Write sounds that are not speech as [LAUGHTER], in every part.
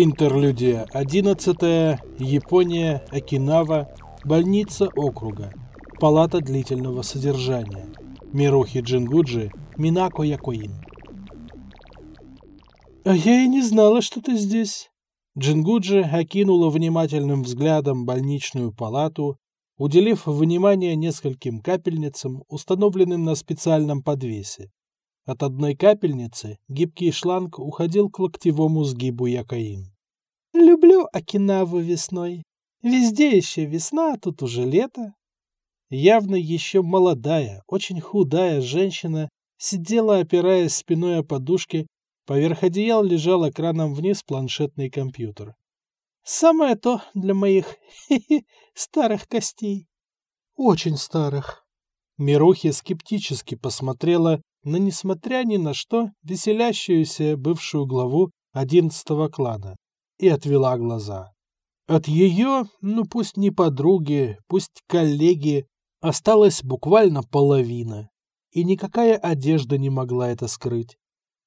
Интерлюдия 11. Япония, Окинава, больница округа. Палата длительного содержания. Мирухи Джингуджи, Минако Якоин. «А я и не знала, что ты здесь». Джингуджи окинула внимательным взглядом больничную палату, уделив внимание нескольким капельницам, установленным на специальном подвесе. От одной капельницы гибкий шланг уходил к локтевому сгибу Якаин. «Люблю Окинаву весной. Везде еще весна, а тут уже лето». Явно еще молодая, очень худая женщина сидела, опираясь спиной о подушке, поверх одеял лежал экраном вниз планшетный компьютер. «Самое то для моих старых костей». «Очень старых». Мирухи скептически посмотрела на, несмотря ни на что, веселящуюся бывшую главу одиннадцатого клана и отвела глаза. От ее, ну пусть не подруги, пусть коллеги, осталась буквально половина, и никакая одежда не могла это скрыть.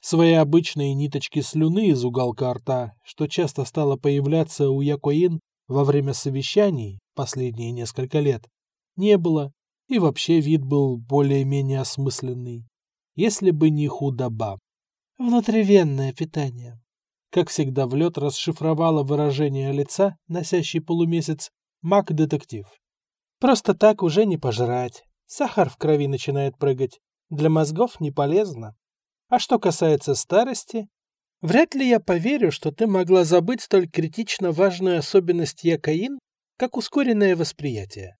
Свои обычные ниточки слюны из уголка рта, что часто стало появляться у Якоин во время совещаний последние несколько лет, не было, и вообще вид был более-менее осмысленный если бы не худоба. Внутривенное питание. Как всегда, в лед расшифровала выражение лица, носящий полумесяц, маг-детектив. Просто так уже не пожрать. Сахар в крови начинает прыгать. Для мозгов не полезно. А что касается старости, вряд ли я поверю, что ты могла забыть столь критично важную особенность якаин, как ускоренное восприятие.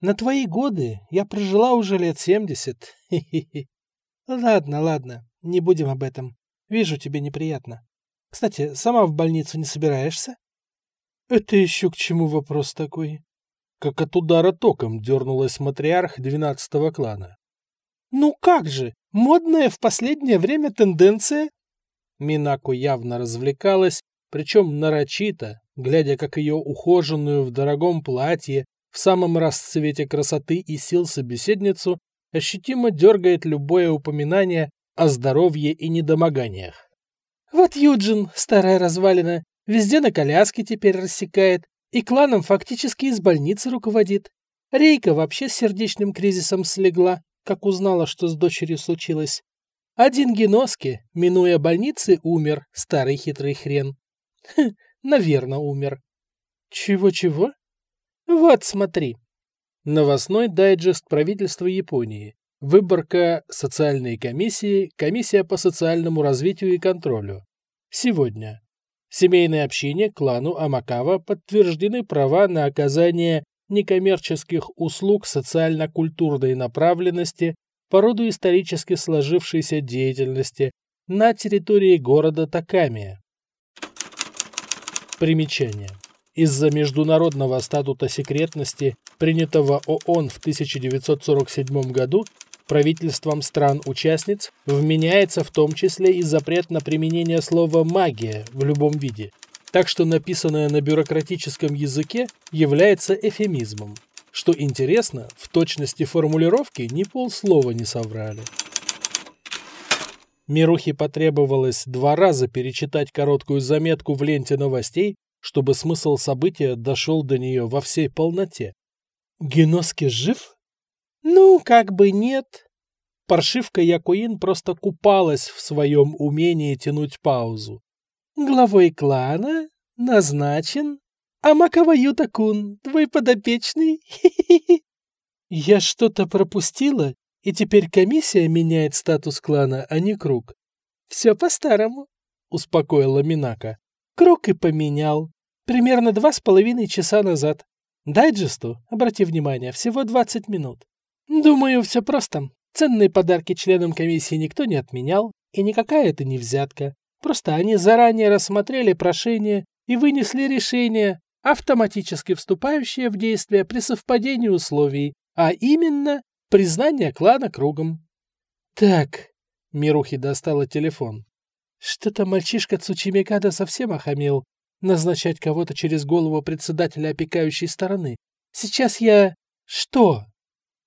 На твои годы я прожила уже лет семьдесят. Хе-хе-хе. Ладно, ладно, не будем об этом. Вижу, тебе неприятно. Кстати, сама в больницу не собираешься? Это еще к чему вопрос такой? Как от удара током дернулась матриарх двенадцатого клана. Ну как же, модная в последнее время тенденция? Минаку явно развлекалась, причем нарочито, глядя, как ее ухоженную в дорогом платье в самом расцвете красоты и сил собеседницу ощутимо дергает любое упоминание о здоровье и недомоганиях. Вот Юджин, старая развалина, везде на коляске теперь рассекает, и кланом фактически из больницы руководит. Рейка вообще с сердечным кризисом слегла, как узнала, что с дочерью случилось. Один Геноски, минуя больницы, умер, старый хитрый хрен. Хм, наверное, умер. Чего-чего? Вот, смотри. Новостной дайджест правительства Японии. Выборка социальной комиссии, комиссия по социальному развитию и контролю. Сегодня. Семейное общение клану Амакава подтверждены права на оказание некоммерческих услуг социально-культурной направленности по роду исторически сложившейся деятельности на территории города Такамия. Примечание. Из-за международного статута секретности, принятого ООН в 1947 году, правительством стран-участниц вменяется в том числе и запрет на применение слова «магия» в любом виде, так что написанное на бюрократическом языке является эфемизмом. Что интересно, в точности формулировки ни полслова не соврали. Мирухе потребовалось два раза перечитать короткую заметку в ленте новостей, чтобы смысл события дошел до нее во всей полноте. Геноски жив? Ну, как бы нет. Паршивка Якуин просто купалась в своем умении тянуть паузу. Главой клана назначен Амакава Ютакун, твой подопечный. Я что-то пропустила, и теперь комиссия меняет статус клана, а не круг. Все по-старому, успокоила Минака. Круг и поменял. Примерно два с половиной часа назад. Дайджесту, обрати внимание, всего 20 минут. Думаю, все просто. Ценные подарки членам комиссии никто не отменял, и никакая это не взятка. Просто они заранее рассмотрели прошение и вынесли решение, автоматически вступающее в действие при совпадении условий, а именно признание клана кругом. Так, Мирухи достала телефон. Что-то мальчишка Цучимикада совсем охамел. Назначать кого-то через голову председателя опекающей стороны. Сейчас я... Что?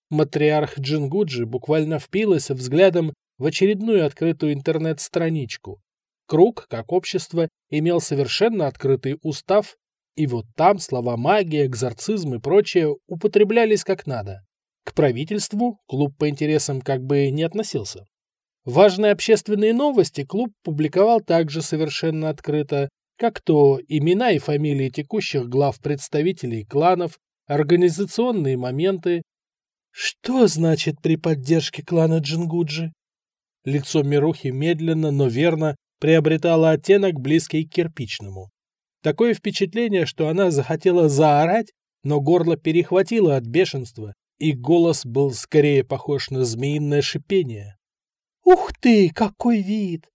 Матриарх Джингуджи буквально впилась взглядом в очередную открытую интернет-страничку. Круг, как общество, имел совершенно открытый устав, и вот там слова магия, экзорцизм и прочее употреблялись как надо. К правительству клуб по интересам как бы не относился. Важные общественные новости клуб публиковал также совершенно открыто, как то имена и фамилии текущих глав представителей кланов, организационные моменты. Что значит при поддержке клана Джингуджи? Лицо Мирухи медленно, но верно приобретало оттенок, близкий к кирпичному. Такое впечатление, что она захотела заорать, но горло перехватило от бешенства, и голос был скорее похож на змеиное шипение. «Ух ты, какой вид!»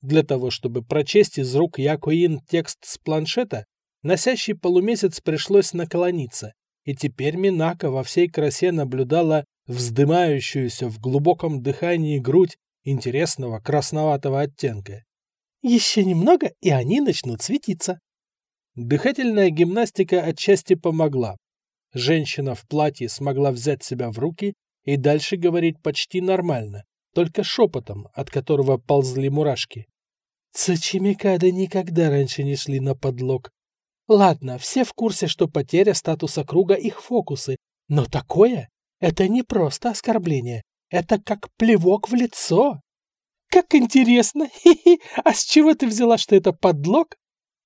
Для того, чтобы прочесть из рук Якуин текст с планшета, носящий полумесяц пришлось наклониться, и теперь Минака во всей красе наблюдала вздымающуюся в глубоком дыхании грудь интересного красноватого оттенка. Еще немного, и они начнут светиться. Дыхательная гимнастика отчасти помогла. Женщина в платье смогла взять себя в руки и дальше говорить почти нормально, только шепотом, от которого ползли мурашки. Цучимикады никогда раньше не шли на подлог. Ладно, все в курсе, что потеря статуса круга — их фокусы, но такое — это не просто оскорбление, это как плевок в лицо. Как интересно! [LAUGHS] Хи-хи! А с чего ты взяла, что это подлог?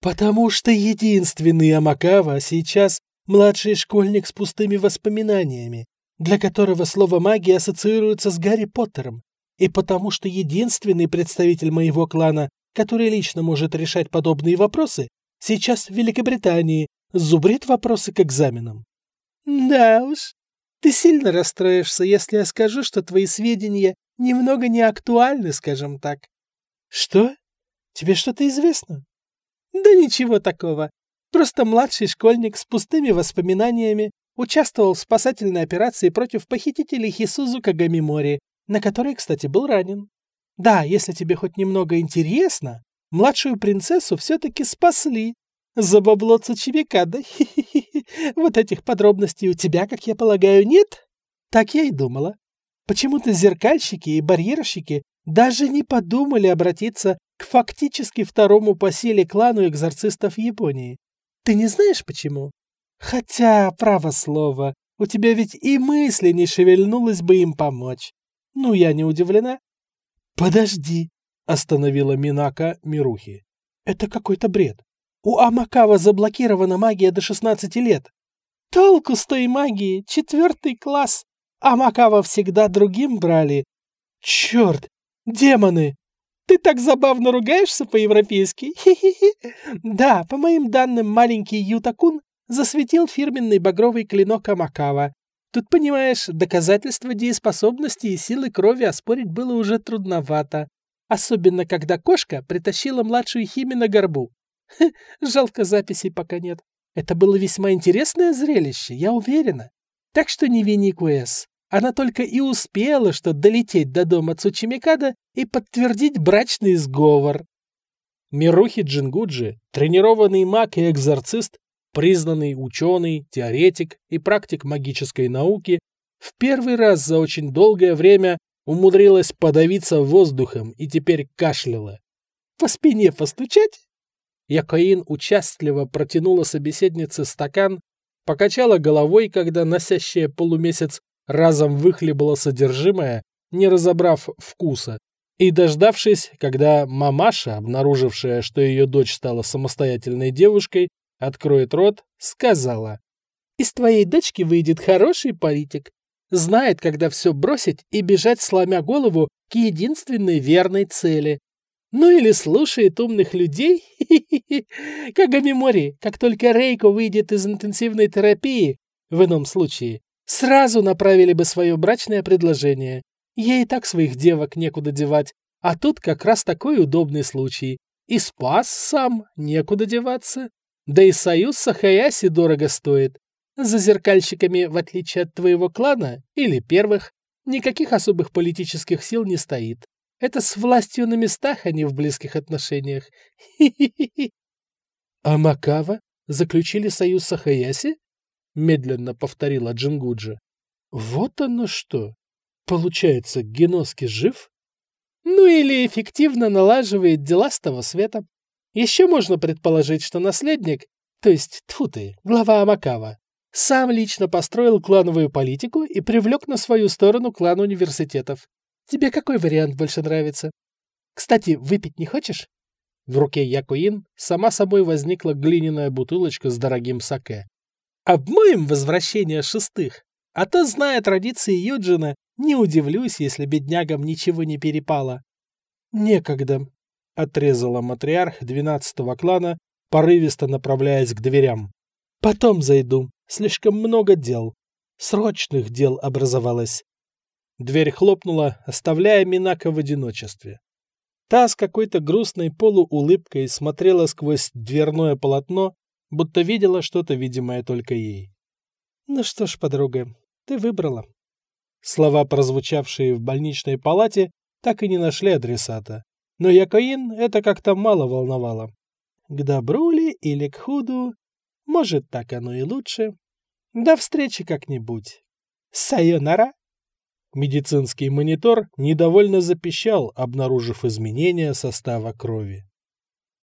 Потому что единственный Амакава сейчас младший школьник с пустыми воспоминаниями, для которого слово магия ассоциируется с Гарри Поттером, и потому что единственный представитель моего клана, который лично может решать подобные вопросы, сейчас в Великобритании зубрит вопросы к экзаменам. Да уж, ты сильно расстроишься, если я скажу, что твои сведения немного не актуальны, скажем так. Что? Тебе что-то известно? Да ничего такого. Просто младший школьник с пустыми воспоминаниями участвовал в спасательной операции против похитителей Хисузу Кагамимори, на которой, кстати, был ранен. Да, если тебе хоть немного интересно, младшую принцессу все-таки спасли. За бабло Цучевика, Вот этих подробностей у тебя, как я полагаю, нет? Так я и думала. Почему-то зеркальщики и барьерщики даже не подумали обратиться к фактически второму по силе клану экзорцистов Японии. Ты не знаешь почему? Хотя, право слово, у тебя ведь и мысли не шевельнулось бы им помочь. Ну, я не удивлена. Подожди, остановила Минака Мирухи. Это какой-то бред. У Амакава заблокирована магия до 16 лет. Толку с той магии, четвертый класс. Амакава всегда другим брали. Черт, демоны! Ты так забавно ругаешься по-европейски. Да, по моим данным, маленький Ютакун засветил фирменный багровый клинок Амакава. Тут, понимаешь, доказательства дееспособности и силы крови оспорить было уже трудновато. Особенно, когда кошка притащила младшую Хими на горбу. Жалко, записей пока нет. Это было весьма интересное зрелище, я уверена. Так что не вини Куэс. Она только и успела, что долететь до дома Цучимикада и подтвердить брачный сговор. Мирухи Джингуджи, тренированный маг и экзорцист, признанный ученый, теоретик и практик магической науки, в первый раз за очень долгое время умудрилась подавиться воздухом и теперь кашляла. «По спине постучать?» Якоин участливо протянула собеседнице стакан, покачала головой, когда носящая полумесяц разом выхлебала содержимое, не разобрав вкуса, и, дождавшись, когда мамаша, обнаружившая, что ее дочь стала самостоятельной девушкой, откроет рот, сказала, «Из твоей дочки выйдет хороший политик. Знает, когда все бросить и бежать, сломя голову, к единственной верной цели. Ну или слушает умных людей. [LAUGHS] Как Гамимори, как только Рейко выйдет из интенсивной терапии, в ином случае, Сразу направили бы свое брачное предложение. Ей и так своих девок некуда девать, а тут как раз такой удобный случай. И спас сам, некуда деваться. Да и союз с Ахаяси дорого стоит. За зеркальщиками, в отличие от твоего клана, или первых, никаких особых политических сил не стоит. Это с властью на местах, а не в близких отношениях. Хи-хи-хи. Амакава заключили союз с Ахаяси? медленно повторила Джингуджи. Вот оно что! Получается, Генноске жив? Ну или эффективно налаживает дела с того света. Еще можно предположить, что наследник, то есть, тьфу глава Амакава, сам лично построил клановую политику и привлек на свою сторону клан университетов. Тебе какой вариант больше нравится? Кстати, выпить не хочешь? В руке Якуин сама собой возникла глиняная бутылочка с дорогим саке. Обмоем возвращение шестых. А то, зная традиции Юджина, не удивлюсь, если беднягам ничего не перепало. Некогда, — отрезала матриарх двенадцатого клана, порывисто направляясь к дверям. Потом зайду. Слишком много дел. Срочных дел образовалось. Дверь хлопнула, оставляя Минака в одиночестве. Та с какой-то грустной полуулыбкой смотрела сквозь дверное полотно, будто видела что-то видимое только ей. «Ну что ж, подруга, ты выбрала». Слова, прозвучавшие в больничной палате, так и не нашли адресата. Но Якоин это как-то мало волновало. К добру ли или к худу, может, так оно и лучше. До встречи как-нибудь. Сайонара! Медицинский монитор недовольно запищал, обнаружив изменения состава крови.